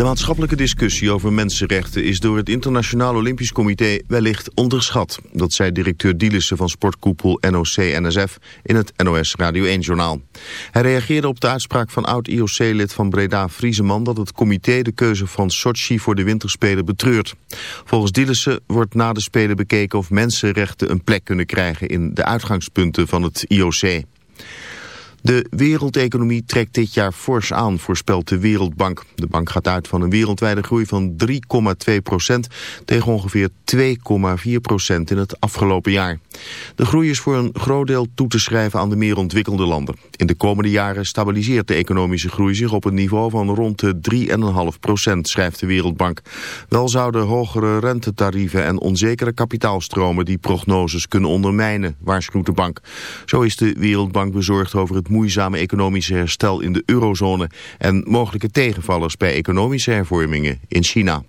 De maatschappelijke discussie over mensenrechten is door het Internationaal Olympisch Comité wellicht onderschat. Dat zei directeur Dielissen van sportkoepel NOC-NSF in het NOS Radio 1-journaal. Hij reageerde op de uitspraak van oud-IOC-lid van Breda Vrieseman dat het comité de keuze van Sochi voor de winterspelen betreurt. Volgens Dielissen wordt na de Spelen bekeken of mensenrechten een plek kunnen krijgen in de uitgangspunten van het IOC. De wereldeconomie trekt dit jaar fors aan, voorspelt de Wereldbank. De bank gaat uit van een wereldwijde groei van 3,2 procent tegen ongeveer 2,4 procent in het afgelopen jaar. De groei is voor een groot deel toe te schrijven aan de meer ontwikkelde landen. In de komende jaren stabiliseert de economische groei zich op een niveau van rond de 3,5 procent, schrijft de Wereldbank. Wel zouden hogere rentetarieven en onzekere kapitaalstromen die prognoses kunnen ondermijnen, waarschuwt de bank. Zo is de Wereldbank bezorgd over het moeizame economische herstel in de eurozone en mogelijke tegenvallers bij economische hervormingen in China.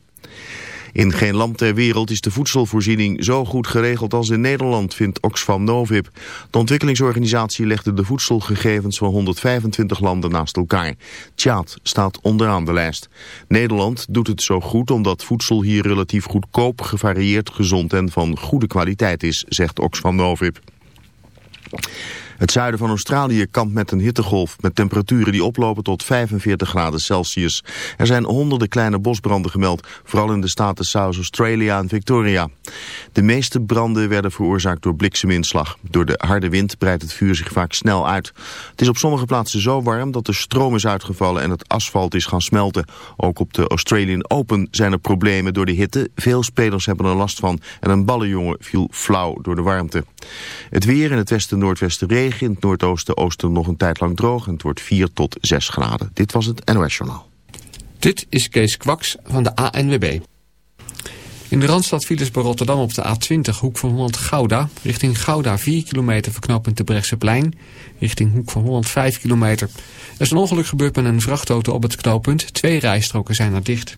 In geen land ter wereld is de voedselvoorziening zo goed geregeld als in Nederland, vindt Oxfam Novib. De ontwikkelingsorganisatie legde de voedselgegevens van 125 landen naast elkaar. Tjaad staat onderaan de lijst. Nederland doet het zo goed omdat voedsel hier relatief goedkoop, gevarieerd, gezond en van goede kwaliteit is, zegt Oxfam Novib. Het zuiden van Australië kampt met een hittegolf met temperaturen die oplopen tot 45 graden Celsius. Er zijn honderden kleine bosbranden gemeld, vooral in de staten South Australia en Victoria. De meeste branden werden veroorzaakt door blikseminslag. Door de harde wind breidt het vuur zich vaak snel uit. Het is op sommige plaatsen zo warm dat de stroom is uitgevallen en het asfalt is gaan smelten. Ook op de Australian Open zijn er problemen door de hitte. Veel spelers hebben er last van en een ballenjongen viel flauw door de warmte. Het weer in het westen noordwesten regen het noordoosten oosten nog een tijd lang droog en het wordt 4 tot 6 graden. Dit was het NOS Journaal. Dit is Kees Kwaks van de ANWB. In de Randstad files bij Rotterdam op de A20 Hoek van Holland Gouda. Richting Gouda 4 kilometer verknopend de Brechtseplein. Richting Hoek van Holland 5 kilometer. Er is een ongeluk gebeurd met een vrachtauto op het knooppunt. Twee rijstroken zijn er dicht.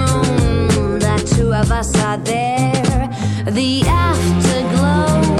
moon, the two of us are there. The afterglow.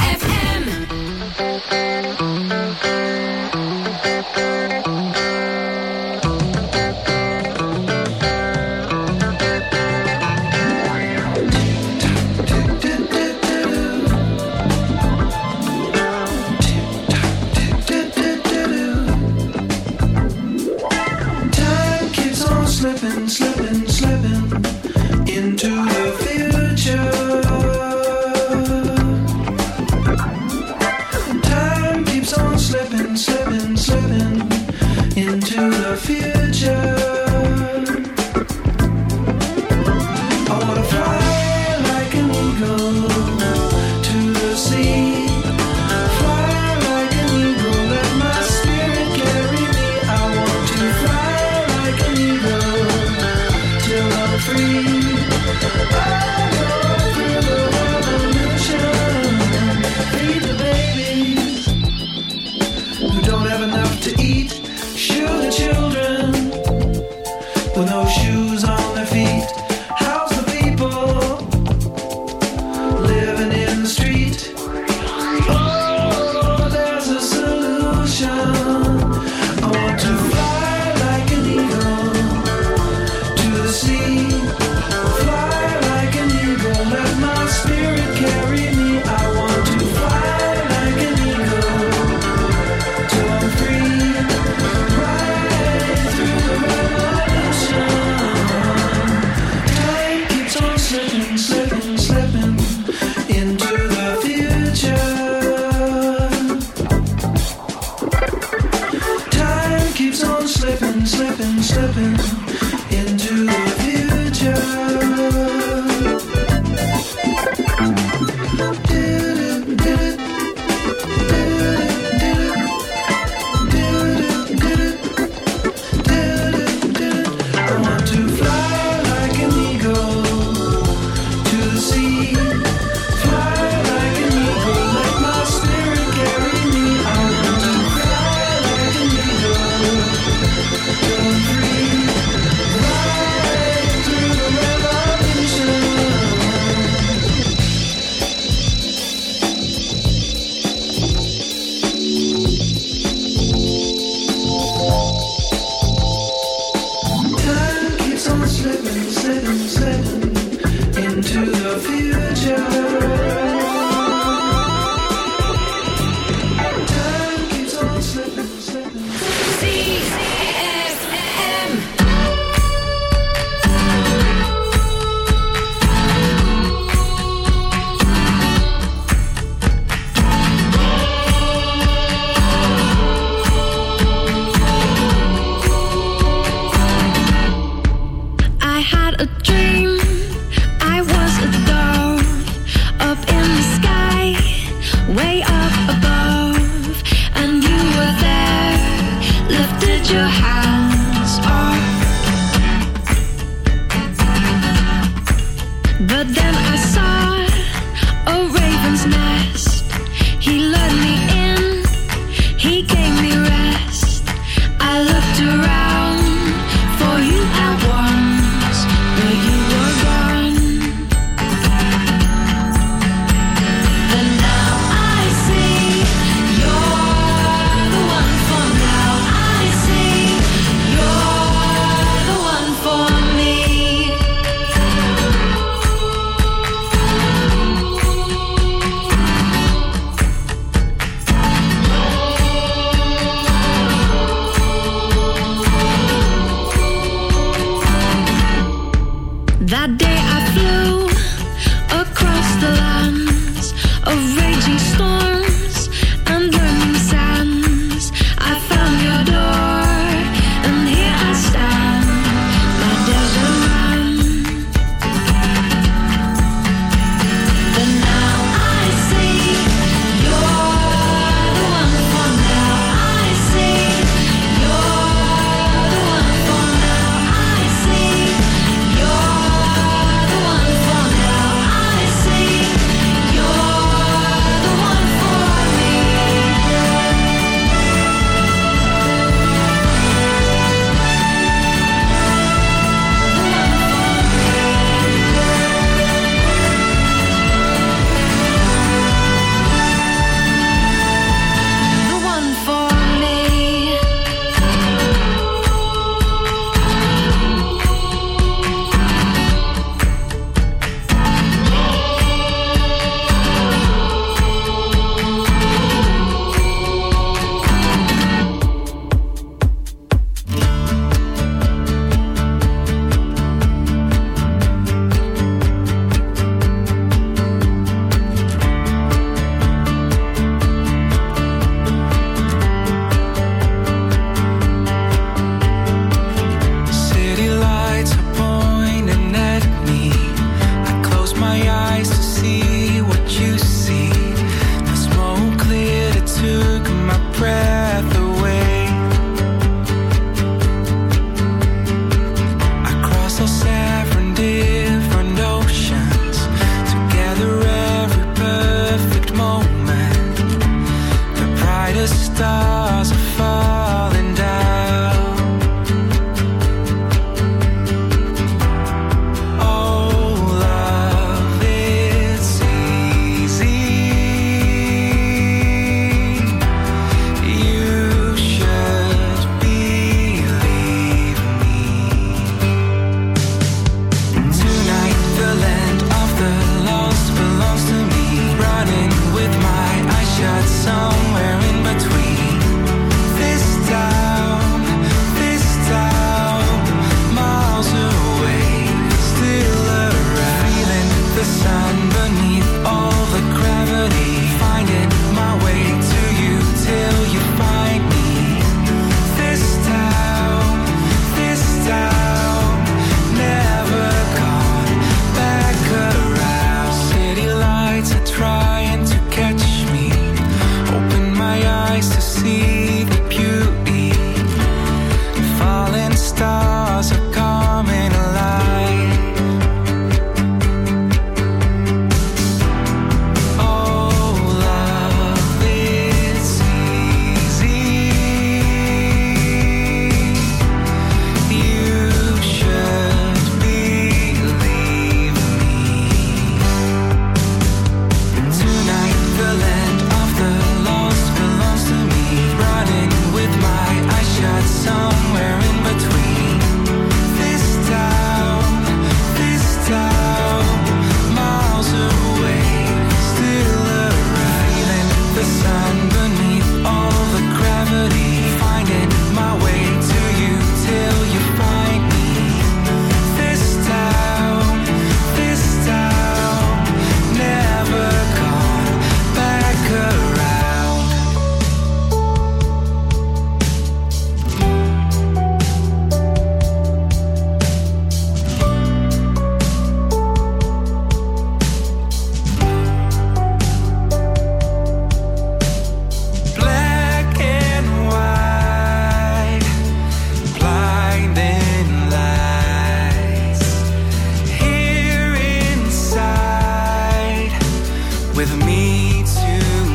with me tonight.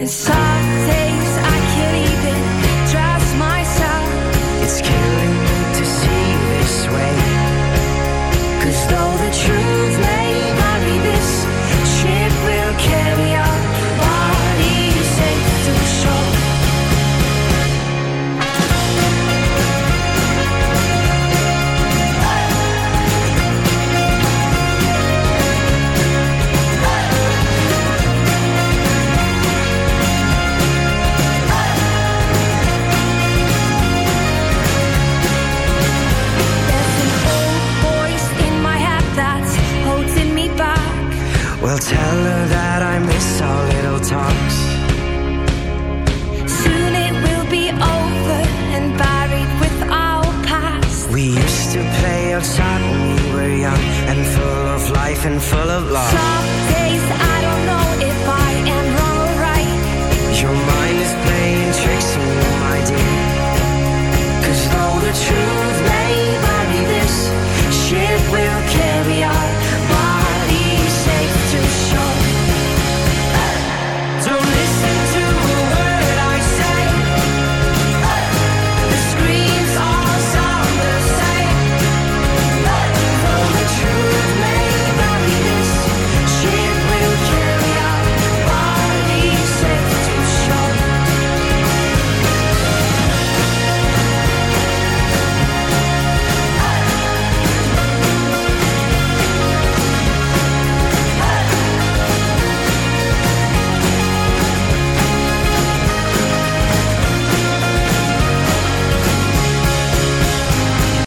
And